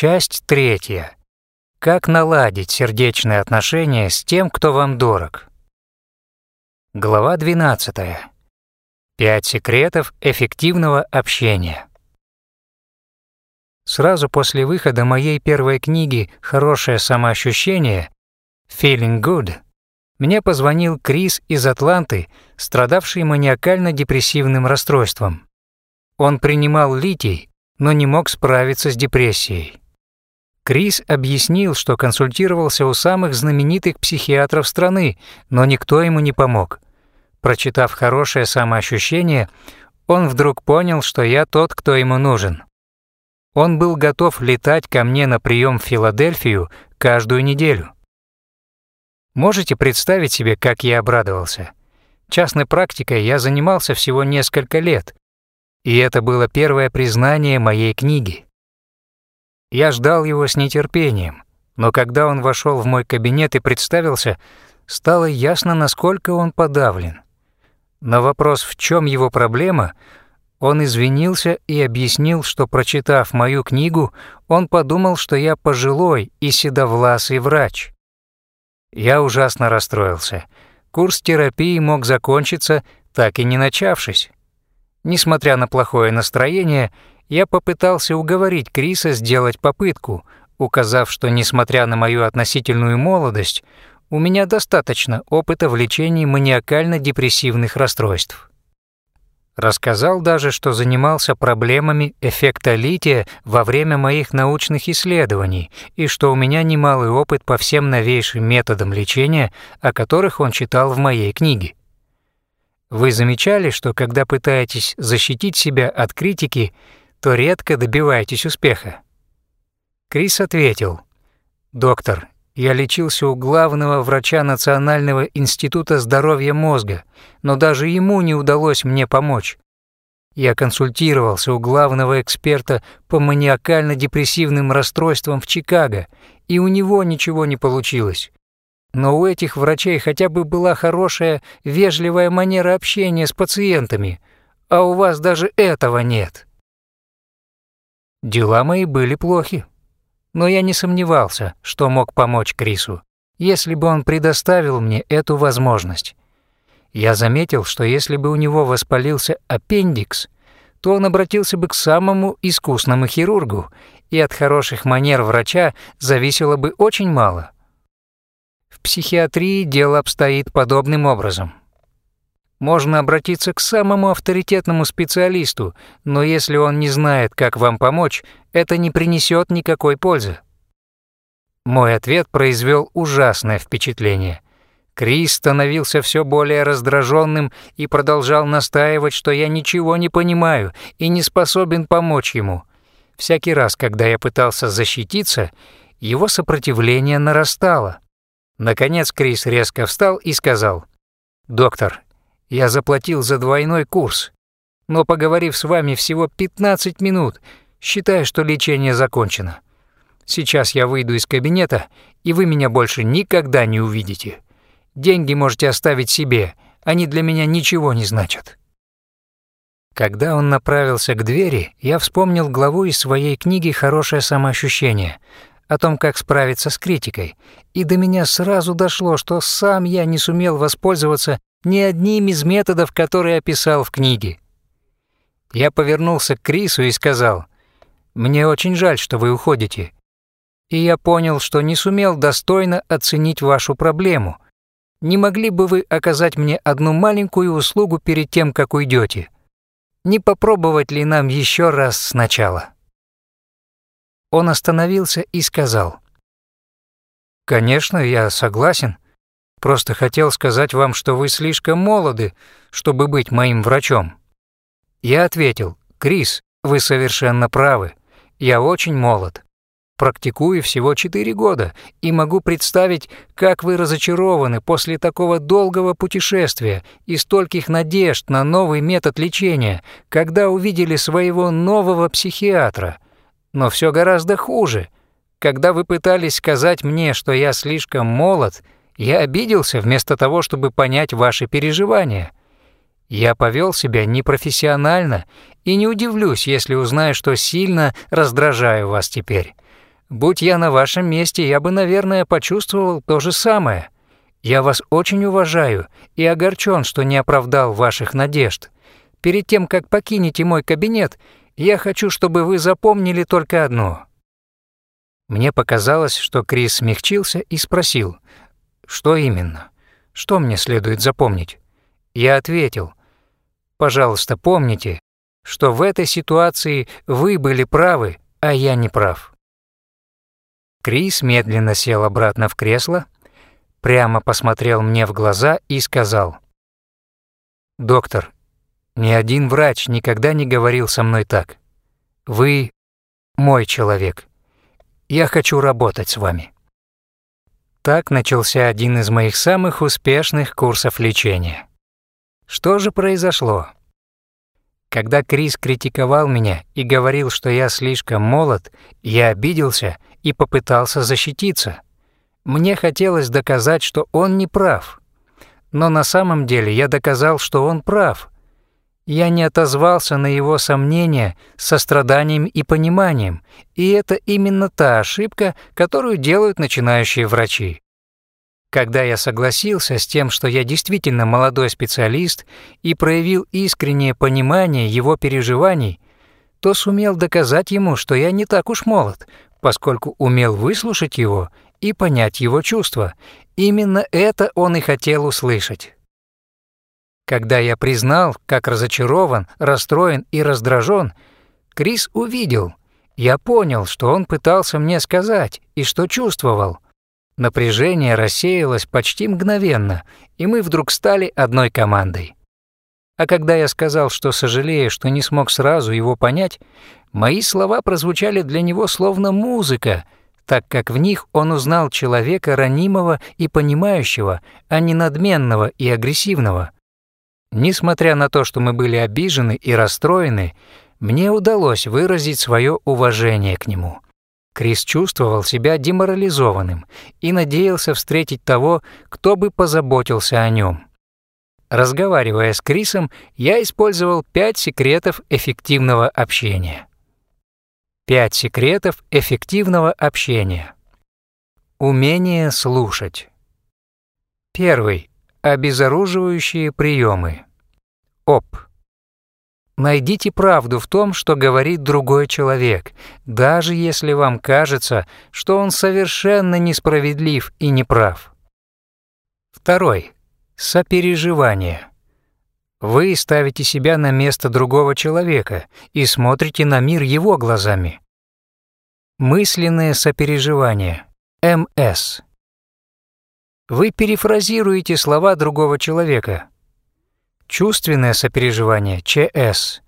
Часть третья. Как наладить сердечные отношения с тем, кто вам дорог. Глава 12. Пять секретов эффективного общения. Сразу после выхода моей первой книги «Хорошее самоощущение» «Feeling Good» мне позвонил Крис из Атланты, страдавший маниакально-депрессивным расстройством. Он принимал литий, но не мог справиться с депрессией. Крис объяснил, что консультировался у самых знаменитых психиатров страны, но никто ему не помог. Прочитав хорошее самоощущение, он вдруг понял, что я тот, кто ему нужен. Он был готов летать ко мне на прием в Филадельфию каждую неделю. Можете представить себе, как я обрадовался? Частной практикой я занимался всего несколько лет, и это было первое признание моей книги. Я ждал его с нетерпением, но когда он вошел в мой кабинет и представился, стало ясно, насколько он подавлен. На вопрос, в чем его проблема, он извинился и объяснил, что, прочитав мою книгу, он подумал, что я пожилой и седовласый врач. Я ужасно расстроился. Курс терапии мог закончиться, так и не начавшись. Несмотря на плохое настроение, я попытался уговорить Криса сделать попытку, указав, что, несмотря на мою относительную молодость, у меня достаточно опыта в лечении маниакально-депрессивных расстройств. Рассказал даже, что занимался проблемами эффекта лития во время моих научных исследований и что у меня немалый опыт по всем новейшим методам лечения, о которых он читал в моей книге. Вы замечали, что когда пытаетесь защитить себя от критики, то редко добиваетесь успеха? Крис ответил, «Доктор, я лечился у главного врача Национального института здоровья мозга, но даже ему не удалось мне помочь. Я консультировался у главного эксперта по маниакально-депрессивным расстройствам в Чикаго, и у него ничего не получилось. Но у этих врачей хотя бы была хорошая, вежливая манера общения с пациентами, а у вас даже этого нет. Дела мои были плохи. Но я не сомневался, что мог помочь Крису, если бы он предоставил мне эту возможность. Я заметил, что если бы у него воспалился аппендикс, то он обратился бы к самому искусному хирургу, и от хороших манер врача зависело бы очень мало. В психиатрии дело обстоит подобным образом. Можно обратиться к самому авторитетному специалисту, но если он не знает, как вам помочь, это не принесет никакой пользы. Мой ответ произвел ужасное впечатление. Крис становился все более раздраженным и продолжал настаивать, что я ничего не понимаю и не способен помочь ему. Всякий раз, когда я пытался защититься, его сопротивление нарастало. Наконец Крис резко встал и сказал, «Доктор, я заплатил за двойной курс, но поговорив с вами всего 15 минут, считаю, что лечение закончено. Сейчас я выйду из кабинета, и вы меня больше никогда не увидите. Деньги можете оставить себе, они для меня ничего не значат». Когда он направился к двери, я вспомнил главу из своей книги «Хорошее самоощущение», о том, как справиться с критикой, и до меня сразу дошло, что сам я не сумел воспользоваться ни одним из методов, которые описал в книге. Я повернулся к Крису и сказал, «Мне очень жаль, что вы уходите». И я понял, что не сумел достойно оценить вашу проблему. Не могли бы вы оказать мне одну маленькую услугу перед тем, как уйдете? Не попробовать ли нам еще раз сначала?» Он остановился и сказал, «Конечно, я согласен. Просто хотел сказать вам, что вы слишком молоды, чтобы быть моим врачом». Я ответил, «Крис, вы совершенно правы. Я очень молод. Практикую всего 4 года и могу представить, как вы разочарованы после такого долгого путешествия и стольких надежд на новый метод лечения, когда увидели своего нового психиатра. Но все гораздо хуже. Когда вы пытались сказать мне, что я слишком молод – я обиделся вместо того, чтобы понять ваши переживания. Я повел себя непрофессионально и не удивлюсь, если узнаю, что сильно раздражаю вас теперь. Будь я на вашем месте, я бы, наверное, почувствовал то же самое. Я вас очень уважаю и огорчен, что не оправдал ваших надежд. Перед тем, как покинете мой кабинет, я хочу, чтобы вы запомнили только одно». Мне показалось, что Крис смягчился и спросил, «Что именно? Что мне следует запомнить?» Я ответил, «Пожалуйста, помните, что в этой ситуации вы были правы, а я не прав». Крис медленно сел обратно в кресло, прямо посмотрел мне в глаза и сказал, «Доктор, ни один врач никогда не говорил со мной так. Вы мой человек. Я хочу работать с вами». Так начался один из моих самых успешных курсов лечения. Что же произошло? Когда Крис критиковал меня и говорил, что я слишком молод, я обиделся и попытался защититься. Мне хотелось доказать, что он не прав. Но на самом деле я доказал, что он прав. Я не отозвался на его сомнения состраданием и пониманием, и это именно та ошибка, которую делают начинающие врачи. Когда я согласился с тем, что я действительно молодой специалист и проявил искреннее понимание его переживаний, то сумел доказать ему, что я не так уж молод, поскольку умел выслушать его и понять его чувства. Именно это он и хотел услышать. Когда я признал, как разочарован, расстроен и раздражен, Крис увидел, я понял, что он пытался мне сказать и что чувствовал — Напряжение рассеялось почти мгновенно, и мы вдруг стали одной командой. А когда я сказал, что сожалею, что не смог сразу его понять, мои слова прозвучали для него словно музыка, так как в них он узнал человека ранимого и понимающего, а не надменного и агрессивного. Несмотря на то, что мы были обижены и расстроены, мне удалось выразить свое уважение к нему. Крис чувствовал себя деморализованным и надеялся встретить того, кто бы позаботился о нем. Разговаривая с Крисом, я использовал пять секретов эффективного общения. Пять секретов эффективного общения. Умение слушать. Первый. Обезоруживающие приемы. ОП. Найдите правду в том, что говорит другой человек, даже если вам кажется, что он совершенно несправедлив и неправ. Второй. Сопереживание. Вы ставите себя на место другого человека и смотрите на мир его глазами. Мысленное сопереживание. МС. Вы перефразируете слова другого человека, Чувственное сопереживание, ЧС.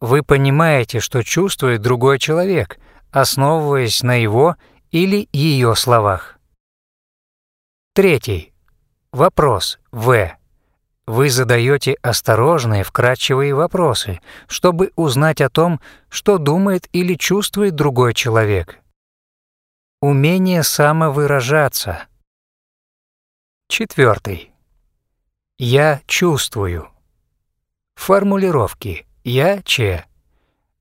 Вы понимаете, что чувствует другой человек, основываясь на его или ее словах. Третий. Вопрос, В. Вы задаете осторожные, вкрадчивые вопросы, чтобы узнать о том, что думает или чувствует другой человек. Умение самовыражаться. Четвертый. Я чувствую. Формулировки «я че».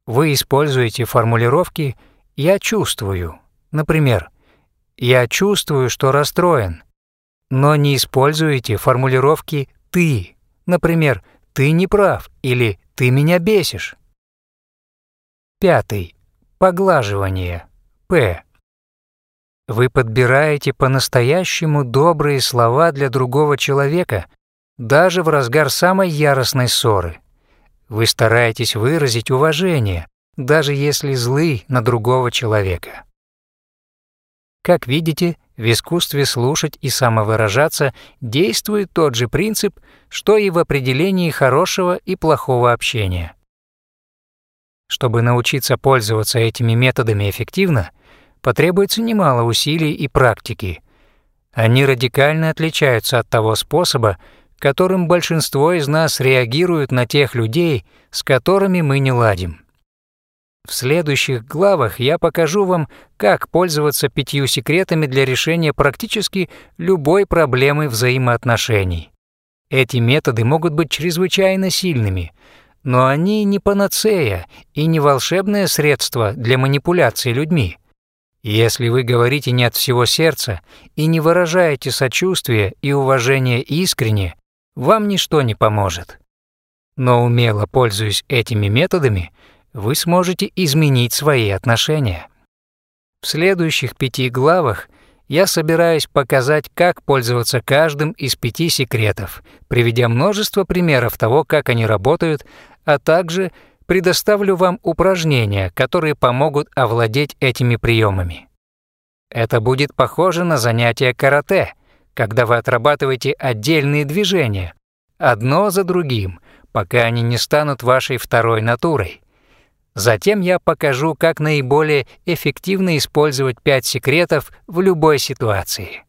Вы используете формулировки «я чувствую». Например, «я чувствую, что расстроен», но не используете формулировки «ты». Например, «ты не прав» или «ты меня бесишь». Пятый. Поглаживание. П. Вы подбираете по-настоящему добрые слова для другого человека, даже в разгар самой яростной ссоры. Вы стараетесь выразить уважение, даже если злы на другого человека. Как видите, в искусстве слушать и самовыражаться действует тот же принцип, что и в определении хорошего и плохого общения. Чтобы научиться пользоваться этими методами эффективно, потребуется немало усилий и практики. Они радикально отличаются от того способа, которым большинство из нас реагируют на тех людей, с которыми мы не ладим. В следующих главах я покажу вам, как пользоваться пятью секретами для решения практически любой проблемы взаимоотношений. Эти методы могут быть чрезвычайно сильными, но они не панацея и не волшебное средство для манипуляции людьми. Если вы говорите не от всего сердца и не выражаете сочувствие и уважение искренне, вам ничто не поможет. Но умело пользуясь этими методами, вы сможете изменить свои отношения. В следующих пяти главах я собираюсь показать, как пользоваться каждым из пяти секретов, приведя множество примеров того, как они работают, а также предоставлю вам упражнения, которые помогут овладеть этими приемами. Это будет похоже на занятие карате, когда вы отрабатываете отдельные движения, одно за другим, пока они не станут вашей второй натурой. Затем я покажу, как наиболее эффективно использовать пять секретов в любой ситуации.